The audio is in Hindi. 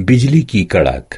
बिजली की कड़ाक।